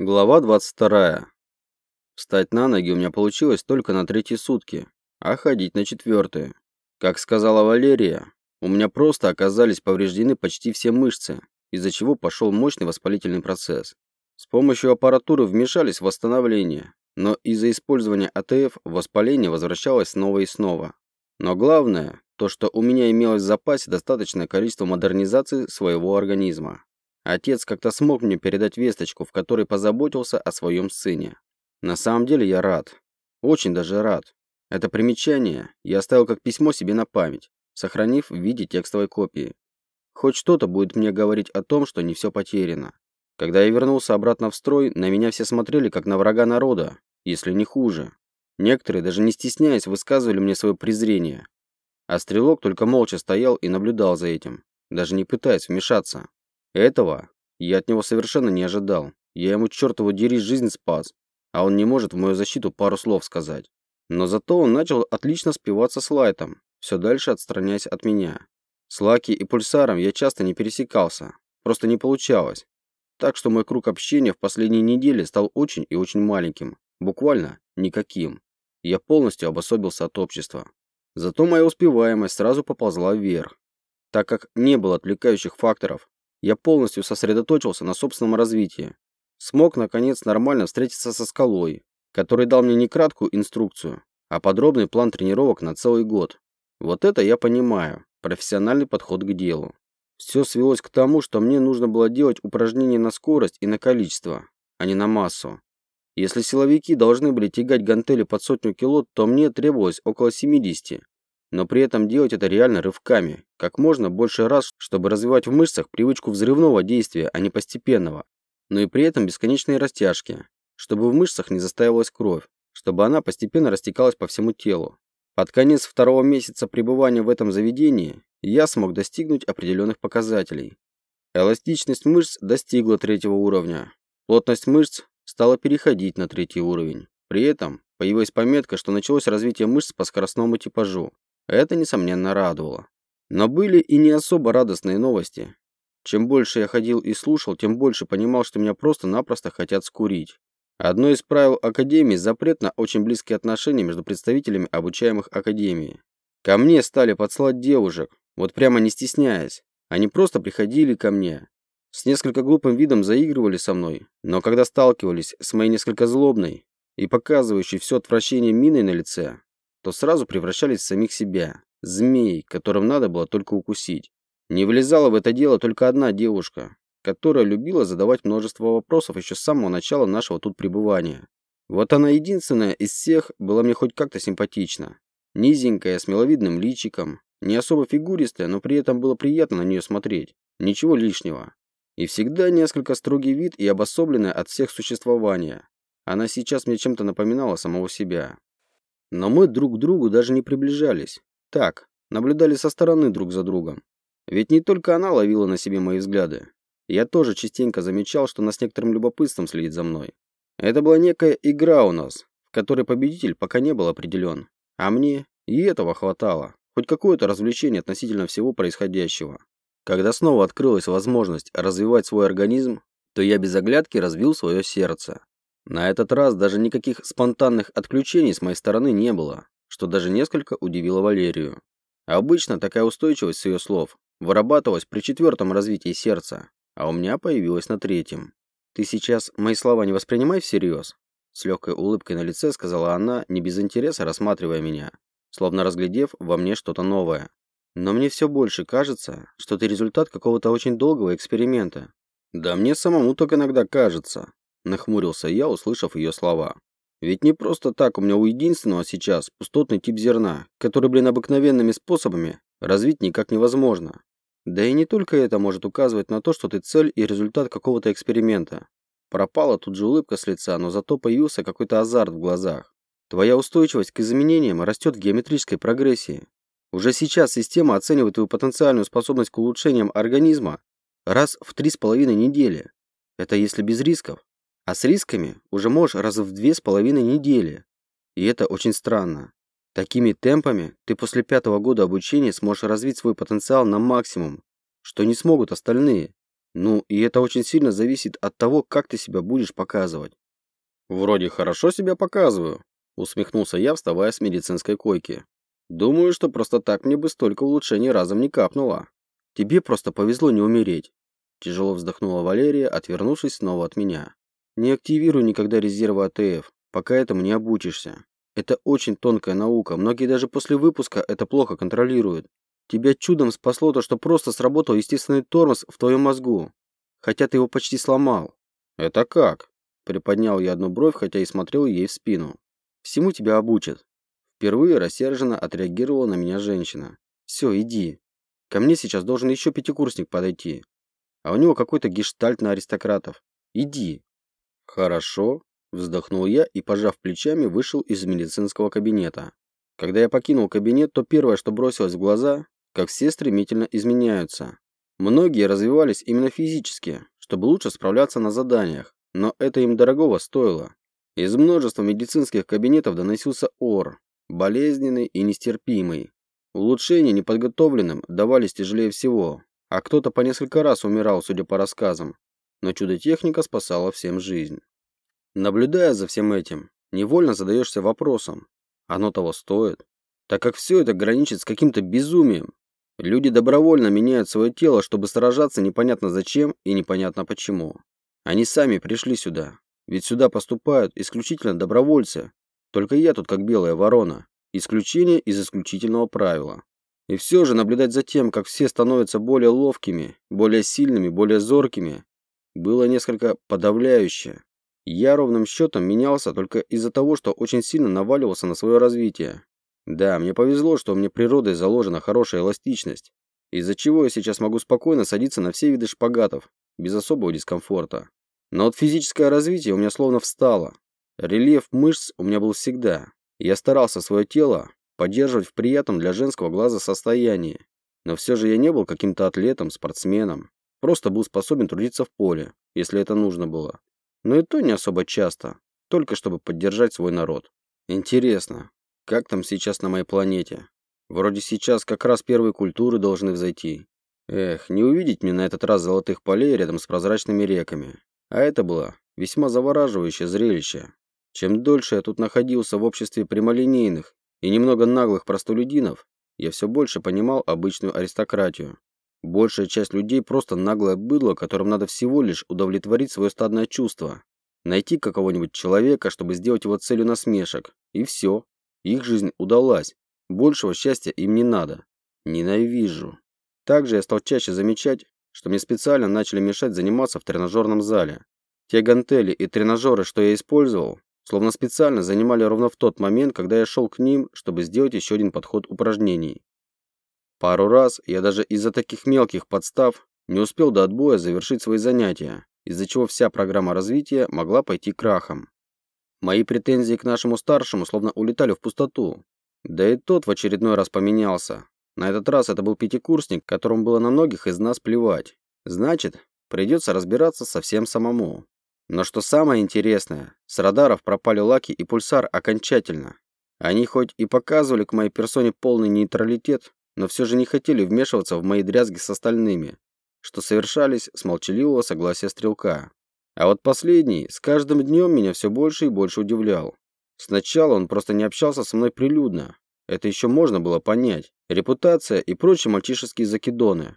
Глава 22. Встать на ноги у меня получилось только на третьи сутки, а ходить на четвертые. Как сказала Валерия, у меня просто оказались повреждены почти все мышцы, из-за чего пошел мощный воспалительный процесс. С помощью аппаратуры вмешались в восстановление, но из-за использования АТФ воспаление возвращалось снова и снова. Но главное, то что у меня имелось в запасе достаточное количество модернизации своего организма. Отец как-то смог мне передать весточку, в которой позаботился о своем сыне. На самом деле я рад. Очень даже рад. Это примечание я оставил как письмо себе на память, сохранив в виде текстовой копии. Хоть что-то будет мне говорить о том, что не все потеряно. Когда я вернулся обратно в строй, на меня все смотрели как на врага народа, если не хуже. Некоторые, даже не стесняясь, высказывали мне свое презрение. А стрелок только молча стоял и наблюдал за этим, даже не пытаясь вмешаться. Этого я от него совершенно не ожидал. Я ему чертову дери жизнь спас, а он не может в мою защиту пару слов сказать. Но зато он начал отлично спиваться с Лайтом, все дальше отстраняясь от меня. С Лаки и Пульсаром я часто не пересекался, просто не получалось. Так что мой круг общения в последние недели стал очень и очень маленьким, буквально никаким. Я полностью обособился от общества. Зато моя успеваемость сразу поползла вверх, так как не было отвлекающих факторов, я полностью сосредоточился на собственном развитии. Смог, наконец, нормально встретиться со скалой, который дал мне не краткую инструкцию, а подробный план тренировок на целый год. Вот это я понимаю, профессиональный подход к делу. Все свелось к тому, что мне нужно было делать упражнения на скорость и на количество, а не на массу. Если силовики должны были тягать гантели под сотню кило, то мне требовалось около 70, но при этом делать это реально рывками, как можно больше раз, чтобы развивать в мышцах привычку взрывного действия, а не постепенного, но и при этом бесконечные растяжки, чтобы в мышцах не застаивалась кровь, чтобы она постепенно растекалась по всему телу. Под конец второго месяца пребывания в этом заведении я смог достигнуть определенных показателей. Эластичность мышц достигла третьего уровня. Плотность мышц стала переходить на третий уровень. При этом появилась пометка, что началось развитие мышц по скоростному типажу. Это, несомненно, радовало. Но были и не особо радостные новости. Чем больше я ходил и слушал, тем больше понимал, что меня просто-напросто хотят скурить. Одно из правил Академии – запрет на очень близкие отношения между представителями обучаемых Академии. Ко мне стали подслать девушек, вот прямо не стесняясь. Они просто приходили ко мне. С несколько глупым видом заигрывали со мной, но когда сталкивались с моей несколько злобной и показывающей все отвращение миной на лице, то сразу превращались в самих себя, змей, которым надо было только укусить. Не влезала в это дело только одна девушка, которая любила задавать множество вопросов еще с самого начала нашего тут пребывания. Вот она единственная из всех была мне хоть как-то симпатична. Низенькая, с миловидным личиком, не особо фигуристая, но при этом было приятно на нее смотреть. Ничего лишнего. И всегда несколько строгий вид и обособленная от всех существования. Она сейчас мне чем-то напоминала самого себя. Но мы друг к другу даже не приближались. Так, наблюдали со стороны друг за другом. Ведь не только она ловила на себе мои взгляды. Я тоже частенько замечал, что она с некоторым любопытством следит за мной. Это была некая игра у нас, в которой победитель пока не был определен. А мне и этого хватало. Хоть какое-то развлечение относительно всего происходящего. Когда снова открылась возможность развивать свой организм, то я без оглядки развил свое сердце. На этот раз даже никаких спонтанных отключений с моей стороны не было, что даже несколько удивило Валерию. Обычно такая устойчивость с ее слов вырабатывалась при четвертом развитии сердца, а у меня появилась на третьем. «Ты сейчас мои слова не воспринимай всерьез?» С легкой улыбкой на лице сказала она, не без интереса рассматривая меня, словно разглядев во мне что-то новое. «Но мне все больше кажется, что ты результат какого-то очень долгого эксперимента». «Да мне самому только иногда кажется», Нахмурился я, услышав ее слова. Ведь не просто так у меня у единственного сейчас пустотный тип зерна, который, блин, обыкновенными способами развить никак невозможно. Да и не только это может указывать на то, что ты цель и результат какого-то эксперимента. Пропала тут же улыбка с лица, но зато появился какой-то азарт в глазах. Твоя устойчивость к изменениям растет в геометрической прогрессии. Уже сейчас система оценивает твою потенциальную способность к улучшениям организма раз в три с половиной недели. Это если без рисков. А с рисками уже можешь раз в две с половиной недели. И это очень странно. Такими темпами ты после пятого года обучения сможешь развить свой потенциал на максимум, что не смогут остальные. Ну, и это очень сильно зависит от того, как ты себя будешь показывать. Вроде хорошо себя показываю, усмехнулся я, вставая с медицинской койки. Думаю, что просто так мне бы столько улучшений разом не капнуло. Тебе просто повезло не умереть. Тяжело вздохнула Валерия, отвернувшись снова от меня. Не активируй никогда резервы АТФ, пока этому не обучишься. Это очень тонкая наука, многие даже после выпуска это плохо контролируют. Тебя чудом спасло то, что просто сработал естественный тормоз в твоем мозгу, хотя ты его почти сломал. Это как? Приподнял я одну бровь, хотя и смотрел ей в спину. Всему тебя обучат. Впервые рассерженно отреагировала на меня женщина. «Все, иди. Ко мне сейчас должен еще пятикурсник подойти. А у него какой-то гештальт на аристократов. Иди». «Хорошо», – вздохнул я и, пожав плечами, вышел из медицинского кабинета. Когда я покинул кабинет, то первое, что бросилось в глаза, как все стремительно изменяются. Многие развивались именно физически, чтобы лучше справляться на заданиях, но это им дорогого стоило. Из множества медицинских кабинетов доносился ор, болезненный и нестерпимый. Улучшения неподготовленным давались тяжелее всего, а кто-то по несколько раз умирал, судя по рассказам. Но чудо-техника спасала всем жизнь. Наблюдая за всем этим, невольно задаешься вопросом, оно того стоит? Так как все это граничит с каким-то безумием. Люди добровольно меняют свое тело, чтобы сражаться непонятно зачем и непонятно почему. Они сами пришли сюда, ведь сюда поступают исключительно добровольцы. Только я тут как белая ворона. Исключение из исключительного правила. И все же наблюдать за тем, как все становятся более ловкими, более сильными, более зоркими, было несколько подавляюще. Я ровным счетом менялся только из-за того, что очень сильно наваливался на свое развитие. Да, мне повезло, что мне природой заложена хорошая эластичность, из-за чего я сейчас могу спокойно садиться на все виды шпагатов, без особого дискомфорта. Но вот физическое развитие у меня словно встало. Рельеф мышц у меня был всегда. Я старался свое тело поддерживать в приятном для женского глаза состоянии. Но все же я не был каким-то атлетом, спортсменом. Просто был способен трудиться в поле, если это нужно было. Но и то не особо часто, только чтобы поддержать свой народ. Интересно, как там сейчас на моей планете? Вроде сейчас как раз первые культуры должны взойти. Эх, не увидеть мне на этот раз золотых полей рядом с прозрачными реками. А это было весьма завораживающее зрелище. Чем дольше я тут находился в обществе прямолинейных и немного наглых простолюдинов, я все больше понимал обычную аристократию. Большая часть людей просто наглое быдло, которым надо всего лишь удовлетворить свое стадное чувство. Найти какого-нибудь человека, чтобы сделать его целью насмешек. И все. Их жизнь удалась. Большего счастья им не надо. Ненавижу. Также я стал чаще замечать, что мне специально начали мешать заниматься в тренажерном зале. Те гантели и тренажеры, что я использовал, словно специально занимали ровно в тот момент, когда я шел к ним, чтобы сделать еще один подход упражнений. Пару раз я даже из-за таких мелких подстав не успел до отбоя завершить свои занятия, из-за чего вся программа развития могла пойти крахом. Мои претензии к нашему старшему словно улетали в пустоту. Да и тот в очередной раз поменялся, на этот раз это был пятикурсник, которому было на многих из нас плевать. Значит, придется разбираться совсем самому. Но что самое интересное, с радаров пропали Лаки и Пульсар окончательно. Они хоть и показывали к моей персоне полный нейтралитет, но все же не хотели вмешиваться в мои дрязги с остальными, что совершались с молчаливого согласия стрелка. А вот последний с каждым днем меня все больше и больше удивлял. Сначала он просто не общался со мной прилюдно, это еще можно было понять. Репутация и прочие мальчишеские закидоны.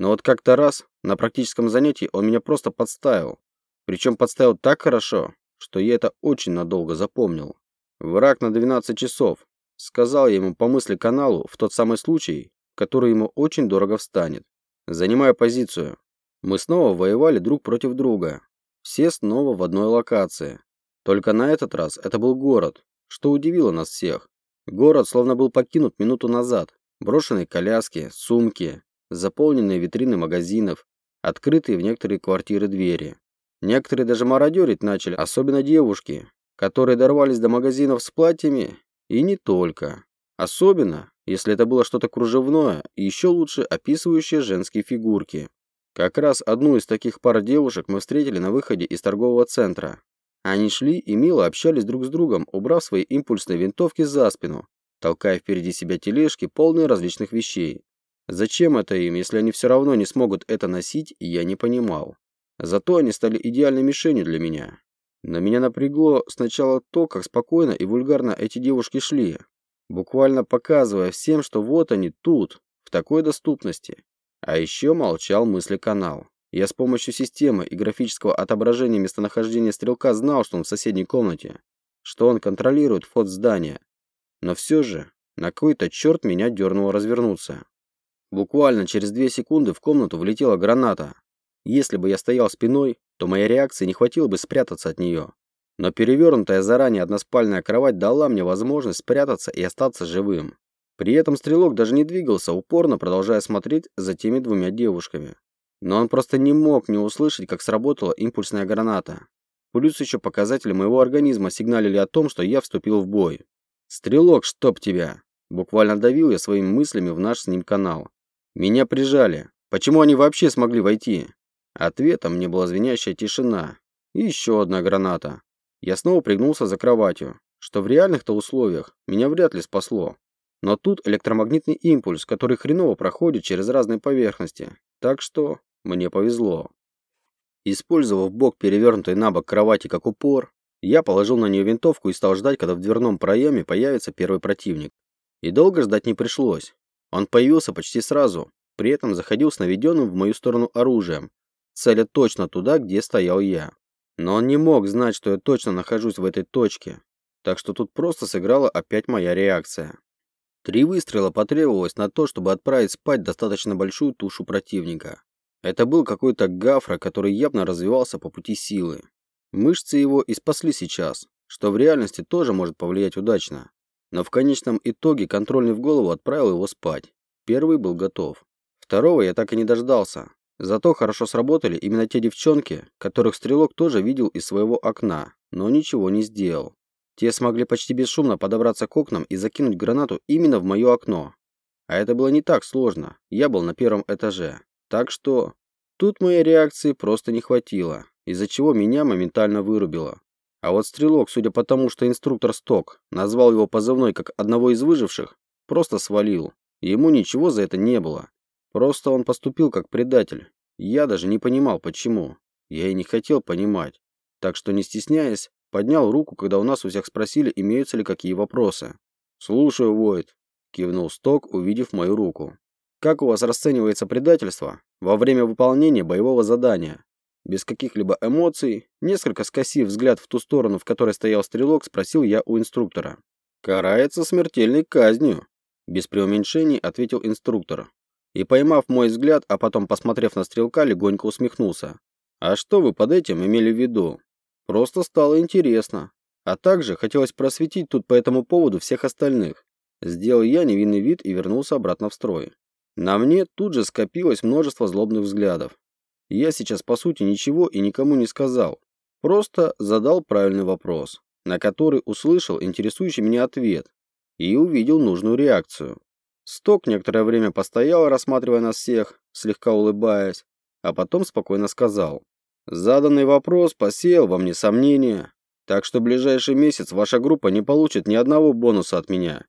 Но вот как-то раз на практическом занятии он меня просто подставил. Причем подставил так хорошо, что я это очень надолго запомнил. Враг на 12 часов. Сказал ему по мысли каналу в тот самый случай, который ему очень дорого встанет. Занимая позицию. Мы снова воевали друг против друга. Все снова в одной локации. Только на этот раз это был город, что удивило нас всех. Город словно был покинут минуту назад. Брошенные коляски, сумки, заполненные витрины магазинов, открытые в некоторые квартиры двери. Некоторые даже мародерить начали, особенно девушки, которые дорвались до магазинов с платьями, и не только. Особенно, если это было что-то кружевное и еще лучше описывающее женские фигурки. Как раз одну из таких пар девушек мы встретили на выходе из торгового центра. Они шли и мило общались друг с другом, убрав свои импульсные винтовки за спину, толкая впереди себя тележки, полные различных вещей. Зачем это им, если они все равно не смогут это носить, я не понимал. Зато они стали идеальной мишенью для меня. На меня напрягло сначала то, как спокойно и вульгарно эти девушки шли, буквально показывая всем, что вот они тут, в такой доступности. А еще молчал мысли-канал. Я с помощью системы и графического отображения местонахождения стрелка знал, что он в соседней комнате, что он контролирует вход в здание. Но все же, на какой-то черт меня дернуло развернуться. Буквально через две секунды в комнату влетела граната. Если бы я стоял спиной, то моей реакции не хватило бы спрятаться от нее. Но перевернутая заранее односпальная кровать дала мне возможность спрятаться и остаться живым. При этом стрелок даже не двигался, упорно продолжая смотреть за теми двумя девушками. Но он просто не мог не услышать, как сработала импульсная граната. Плюс еще показатели моего организма сигналили о том, что я вступил в бой. «Стрелок, чтоб тебя!» Буквально давил я своими мыслями в наш с ним канал. Меня прижали. Почему они вообще смогли войти? Ответом мне была звенящая тишина. И еще одна граната. Я снова пригнулся за кроватью, что в реальных-то условиях меня вряд ли спасло. Но тут электромагнитный импульс, который хреново проходит через разные поверхности. Так что мне повезло. Использовав бок перевернутой на бок кровати как упор, я положил на нее винтовку и стал ждать, когда в дверном проеме появится первый противник. И долго ждать не пришлось. Он появился почти сразу, при этом заходил с наведенным в мою сторону оружием, целя точно туда, где стоял я. Но он не мог знать, что я точно нахожусь в этой точке, так что тут просто сыграла опять моя реакция. Три выстрела потребовалось на то, чтобы отправить спать достаточно большую тушу противника. Это был какой-то гафра, который явно развивался по пути силы. Мышцы его и спасли сейчас, что в реальности тоже может повлиять удачно. Но в конечном итоге контрольный в голову отправил его спать. Первый был готов. Второго я так и не дождался, Зато хорошо сработали именно те девчонки, которых стрелок тоже видел из своего окна, но ничего не сделал. Те смогли почти бесшумно подобраться к окнам и закинуть гранату именно в мое окно. А это было не так сложно, я был на первом этаже. Так что тут моей реакции просто не хватило, из-за чего меня моментально вырубило. А вот стрелок, судя по тому, что инструктор Сток назвал его позывной как одного из выживших, просто свалил. Ему ничего за это не было. Просто он поступил как предатель. Я даже не понимал, почему. Я и не хотел понимать. Так что, не стесняясь, поднял руку, когда у нас у всех спросили, имеются ли какие вопросы. «Слушаю, Войд», – кивнул Сток, увидев мою руку. «Как у вас расценивается предательство во время выполнения боевого задания?» Без каких-либо эмоций, несколько скосив взгляд в ту сторону, в которой стоял стрелок, спросил я у инструктора. «Карается смертельной казнью», – без преуменьшений ответил инструктор, и, поймав мой взгляд, а потом посмотрев на стрелка, легонько усмехнулся. «А что вы под этим имели в виду?» «Просто стало интересно. А также хотелось просветить тут по этому поводу всех остальных». Сделал я невинный вид и вернулся обратно в строй. На мне тут же скопилось множество злобных взглядов. Я сейчас, по сути, ничего и никому не сказал. Просто задал правильный вопрос, на который услышал интересующий меня ответ и увидел нужную реакцию. Сток некоторое время постоял, рассматривая нас всех, слегка улыбаясь, а потом спокойно сказал. Заданный вопрос посеял во мне сомнения, так что ближайший месяц ваша группа не получит ни одного бонуса от меня,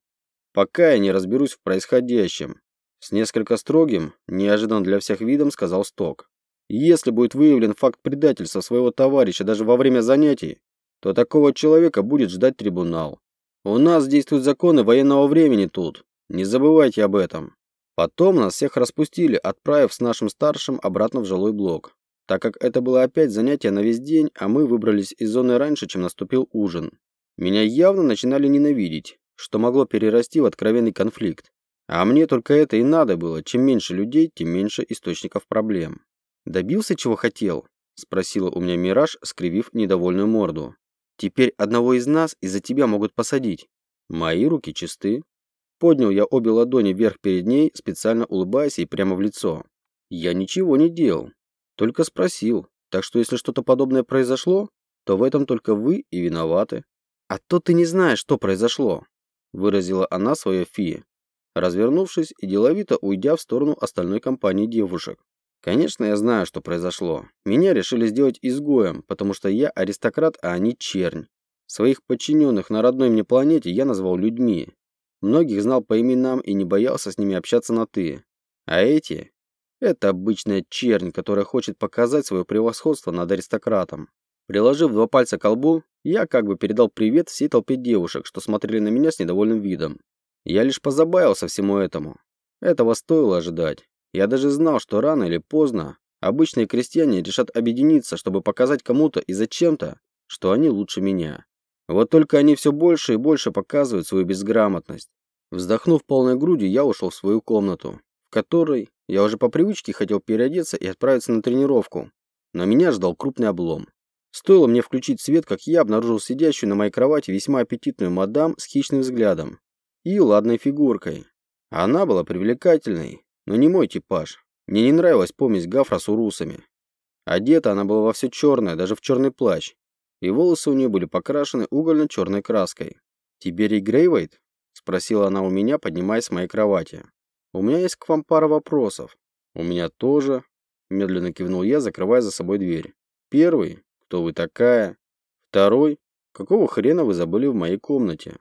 пока я не разберусь в происходящем. С несколько строгим, неожиданно для всех видом, сказал Сток. Если будет выявлен факт предательства своего товарища даже во время занятий, то такого человека будет ждать трибунал. У нас действуют законы военного времени тут, не забывайте об этом. Потом нас всех распустили, отправив с нашим старшим обратно в жилой блок. Так как это было опять занятие на весь день, а мы выбрались из зоны раньше, чем наступил ужин. Меня явно начинали ненавидеть, что могло перерасти в откровенный конфликт. А мне только это и надо было. Чем меньше людей, тем меньше источников проблем. «Добился, чего хотел?» – спросила у меня Мираж, скривив недовольную морду. «Теперь одного из нас из-за тебя могут посадить. Мои руки чисты. Поднял я обе ладони вверх перед ней, специально улыбаясь ей прямо в лицо. Я ничего не делал, только спросил. Так что если что-то подобное произошло, то в этом только вы и виноваты. А то ты не знаешь, что произошло, выразила она свое фи, развернувшись и деловито уйдя в сторону остальной компании девушек. Конечно, я знаю, что произошло. Меня решили сделать изгоем, потому что я аристократ, а они чернь. Своих подчиненных на родной мне планете я назвал людьми, Многих знал по именам и не боялся с ними общаться на «ты». А эти – это обычная чернь, которая хочет показать свое превосходство над аристократом. Приложив два пальца к колбу, я как бы передал привет всей толпе девушек, что смотрели на меня с недовольным видом. Я лишь позабавился всему этому. Этого стоило ожидать. Я даже знал, что рано или поздно обычные крестьяне решат объединиться, чтобы показать кому-то и зачем-то, что они лучше меня. Вот только они все больше и больше показывают свою безграмотность. Вздохнув полной грудью, я ушел в свою комнату, в которой я уже по привычке хотел переодеться и отправиться на тренировку. Но меня ждал крупный облом. Стоило мне включить свет, как я обнаружил сидящую на моей кровати весьма аппетитную мадам с хищным взглядом и ладной фигуркой. Она была привлекательной, но не мой типаж. Мне не нравилась помесь Гафра с урусами. Одета она была во все черное, даже в черный плащ, и волосы у нее были покрашены угольно-черной краской. «Тиберий Грейвейт?» – спросила она у меня, поднимаясь с моей кровати. «У меня есть к вам пара вопросов». «У меня тоже», – медленно кивнул я, закрывая за собой дверь. «Первый, кто вы такая? Второй, какого хрена вы забыли в моей комнате?»